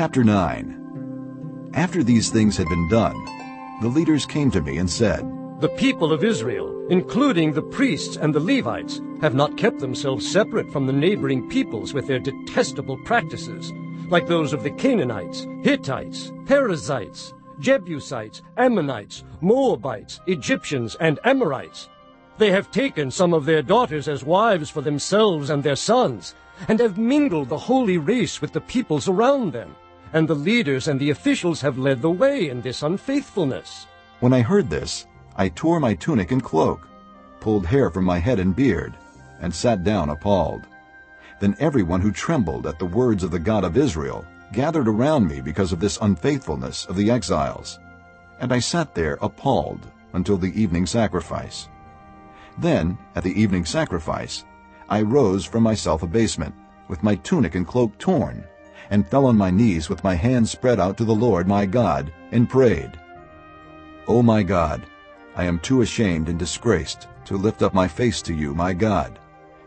Chapter 9 After these things had been done, the leaders came to me and said, The people of Israel, including the priests and the Levites, have not kept themselves separate from the neighboring peoples with their detestable practices, like those of the Canaanites, Hittites, Perizzites, Jebusites, Ammonites, Moabites, Egyptians, and Amorites. They have taken some of their daughters as wives for themselves and their sons, and have mingled the holy race with the peoples around them. And the leaders and the officials have led the way in this unfaithfulness. When I heard this, I tore my tunic and cloak, pulled hair from my head and beard, and sat down appalled. Then everyone who trembled at the words of the God of Israel gathered around me because of this unfaithfulness of the exiles. And I sat there appalled until the evening sacrifice. Then, at the evening sacrifice, I rose from my self-abasement, with my tunic and cloak torn, and fell on my knees with my hands spread out to the Lord my God, and prayed. O my God, I am too ashamed and disgraced to lift up my face to you, my God,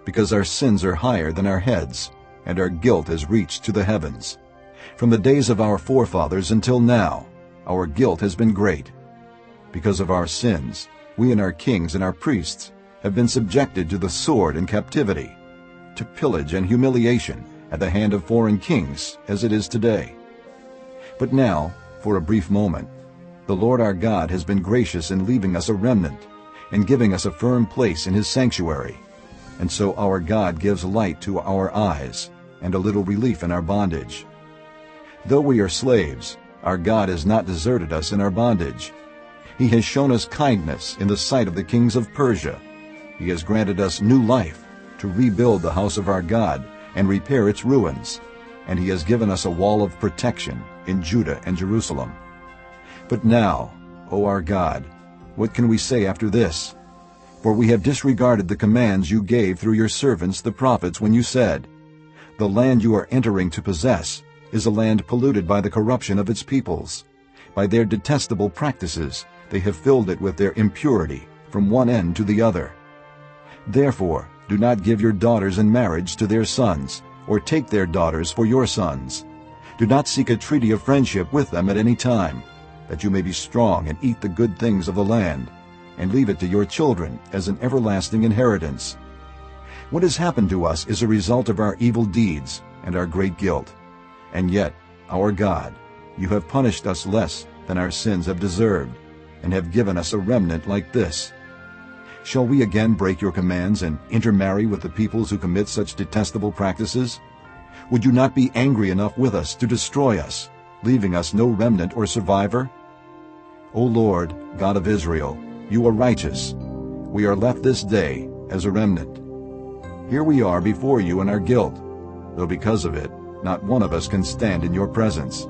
because our sins are higher than our heads, and our guilt has reached to the heavens. From the days of our forefathers until now, our guilt has been great. Because of our sins, we and our kings and our priests have been subjected to the sword and captivity, to pillage and humiliation at the hand of foreign kings, as it is today. But now, for a brief moment, the Lord our God has been gracious in leaving us a remnant and giving us a firm place in his sanctuary. And so our God gives light to our eyes and a little relief in our bondage. Though we are slaves, our God has not deserted us in our bondage. He has shown us kindness in the sight of the kings of Persia. He has granted us new life to rebuild the house of our God and repair its ruins, and he has given us a wall of protection in Judah and Jerusalem. But now, O our God, what can we say after this? For we have disregarded the commands you gave through your servants the prophets when you said, The land you are entering to possess is a land polluted by the corruption of its peoples. By their detestable practices they have filled it with their impurity from one end to the other. Therefore, do not give your daughters in marriage to their sons, or take their daughters for your sons. Do not seek a treaty of friendship with them at any time, that you may be strong and eat the good things of the land, and leave it to your children as an everlasting inheritance. What has happened to us is a result of our evil deeds and our great guilt. And yet, our God, you have punished us less than our sins have deserved, and have given us a remnant like this. Shall we again break your commands and intermarry with the peoples who commit such detestable practices? Would you not be angry enough with us to destroy us, leaving us no remnant or survivor? O Lord, God of Israel, you are righteous. We are left this day as a remnant. Here we are before you in our guilt, though because of it not one of us can stand in your presence.